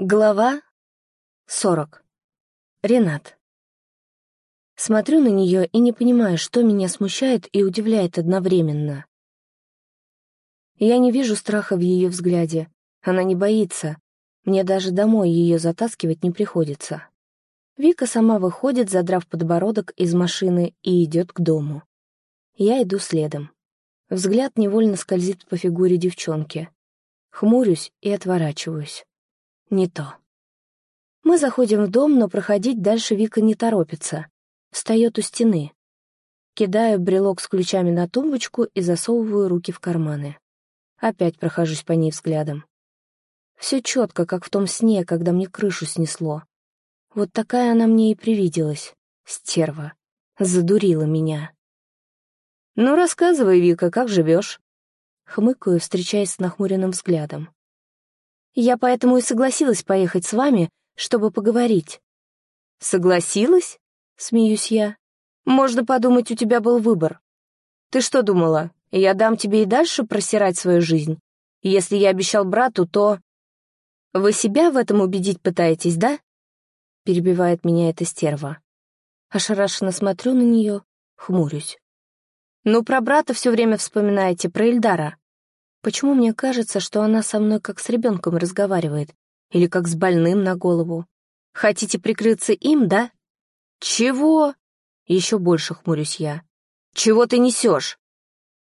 Глава 40. Ренат. Смотрю на нее и не понимаю, что меня смущает и удивляет одновременно. Я не вижу страха в ее взгляде. Она не боится. Мне даже домой ее затаскивать не приходится. Вика сама выходит, задрав подбородок из машины, и идет к дому. Я иду следом. Взгляд невольно скользит по фигуре девчонки. Хмурюсь и отворачиваюсь не то. Мы заходим в дом, но проходить дальше Вика не торопится. Встает у стены. Кидаю брелок с ключами на тумбочку и засовываю руки в карманы. Опять прохожусь по ней взглядом. Все четко, как в том сне, когда мне крышу снесло. Вот такая она мне и привиделась. Стерва. Задурила меня. «Ну, рассказывай, Вика, как живешь?» Хмыкаю, встречаясь с нахмуренным взглядом. Я поэтому и согласилась поехать с вами, чтобы поговорить». «Согласилась?» — смеюсь я. «Можно подумать, у тебя был выбор. Ты что думала, я дам тебе и дальше просирать свою жизнь? Если я обещал брату, то...» «Вы себя в этом убедить пытаетесь, да?» — перебивает меня эта стерва. Ошарашенно смотрю на нее, хмурюсь. «Ну, про брата все время вспоминаете, про Эльдара. Почему мне кажется, что она со мной как с ребенком разговаривает? Или как с больным на голову? Хотите прикрыться им, да? Чего? Еще больше хмурюсь я. Чего ты несешь?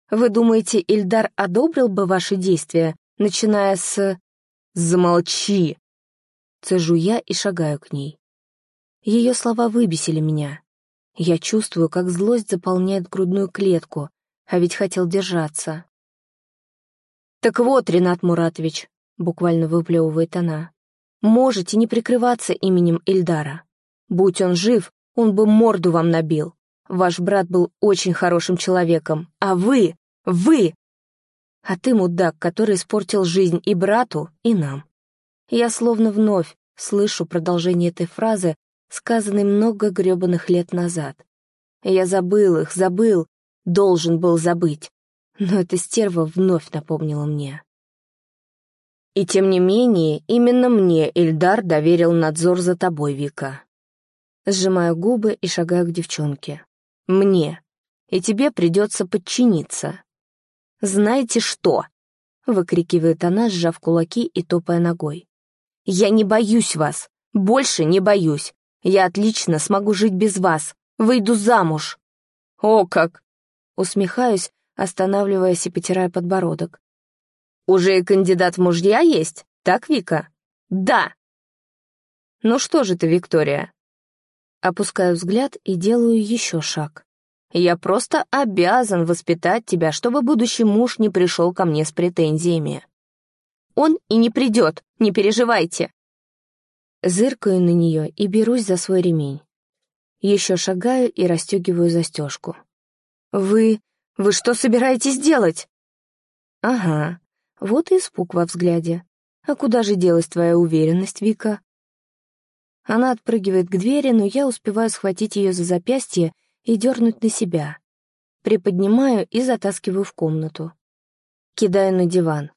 Вы думаете, Ильдар одобрил бы ваши действия, начиная с... Замолчи! Цежу я и шагаю к ней. Ее слова выбесили меня. Я чувствую, как злость заполняет грудную клетку, а ведь хотел держаться. «Так вот, Ренат Муратович», — буквально выплевывает она, «можете не прикрываться именем Ильдара. Будь он жив, он бы морду вам набил. Ваш брат был очень хорошим человеком, а вы, вы...» «А ты мудак, который испортил жизнь и брату, и нам». Я словно вновь слышу продолжение этой фразы, сказанной много гребаных лет назад. Я забыл их, забыл, должен был забыть но эта стерва вновь напомнила мне. И тем не менее, именно мне Эльдар доверил надзор за тобой, Вика. Сжимаю губы и шагаю к девчонке. Мне. И тебе придется подчиниться. «Знаете что?» — выкрикивает она, сжав кулаки и топая ногой. «Я не боюсь вас. Больше не боюсь. Я отлично смогу жить без вас. Выйду замуж». «О как!» Усмехаюсь, останавливаясь и потирая подбородок. «Уже и кандидат в мужья есть, так, Вика?» «Да!» «Ну что же ты, Виктория?» Опускаю взгляд и делаю еще шаг. «Я просто обязан воспитать тебя, чтобы будущий муж не пришел ко мне с претензиями». «Он и не придет, не переживайте!» Зыркаю на нее и берусь за свой ремень. Еще шагаю и расстегиваю застежку. «Вы... Вы что собираетесь делать?» «Ага, вот и испуг во взгляде. А куда же делась твоя уверенность, Вика?» Она отпрыгивает к двери, но я успеваю схватить ее за запястье и дернуть на себя. Приподнимаю и затаскиваю в комнату. Кидаю на диван.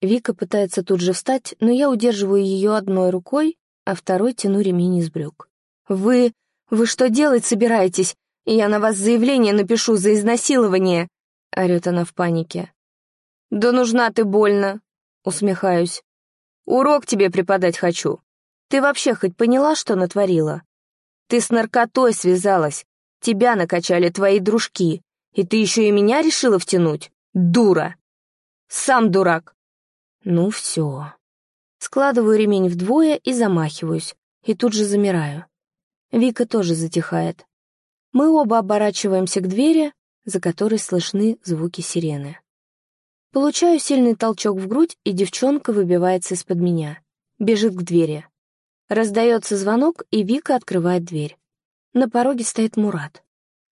Вика пытается тут же встать, но я удерживаю ее одной рукой, а второй тяну ремень из брюк. «Вы... вы что делать собираетесь? «Я на вас заявление напишу за изнасилование!» — орёт она в панике. «Да нужна ты больно!» — усмехаюсь. «Урок тебе преподать хочу. Ты вообще хоть поняла, что натворила? Ты с наркотой связалась, тебя накачали твои дружки, и ты еще и меня решила втянуть? Дура! Сам дурак!» Ну все. Складываю ремень вдвое и замахиваюсь, и тут же замираю. Вика тоже затихает. Мы оба оборачиваемся к двери, за которой слышны звуки сирены. Получаю сильный толчок в грудь, и девчонка выбивается из-под меня. Бежит к двери. Раздается звонок, и Вика открывает дверь. На пороге стоит Мурат.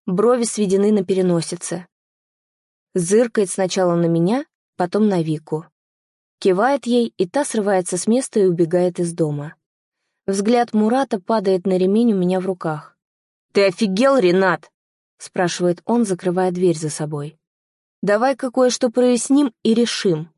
Брови сведены на переносице. Зыркает сначала на меня, потом на Вику. Кивает ей, и та срывается с места и убегает из дома. Взгляд Мурата падает на ремень у меня в руках. «Ты офигел, Ренат?» — спрашивает он, закрывая дверь за собой. «Давай-ка кое-что проясним и решим.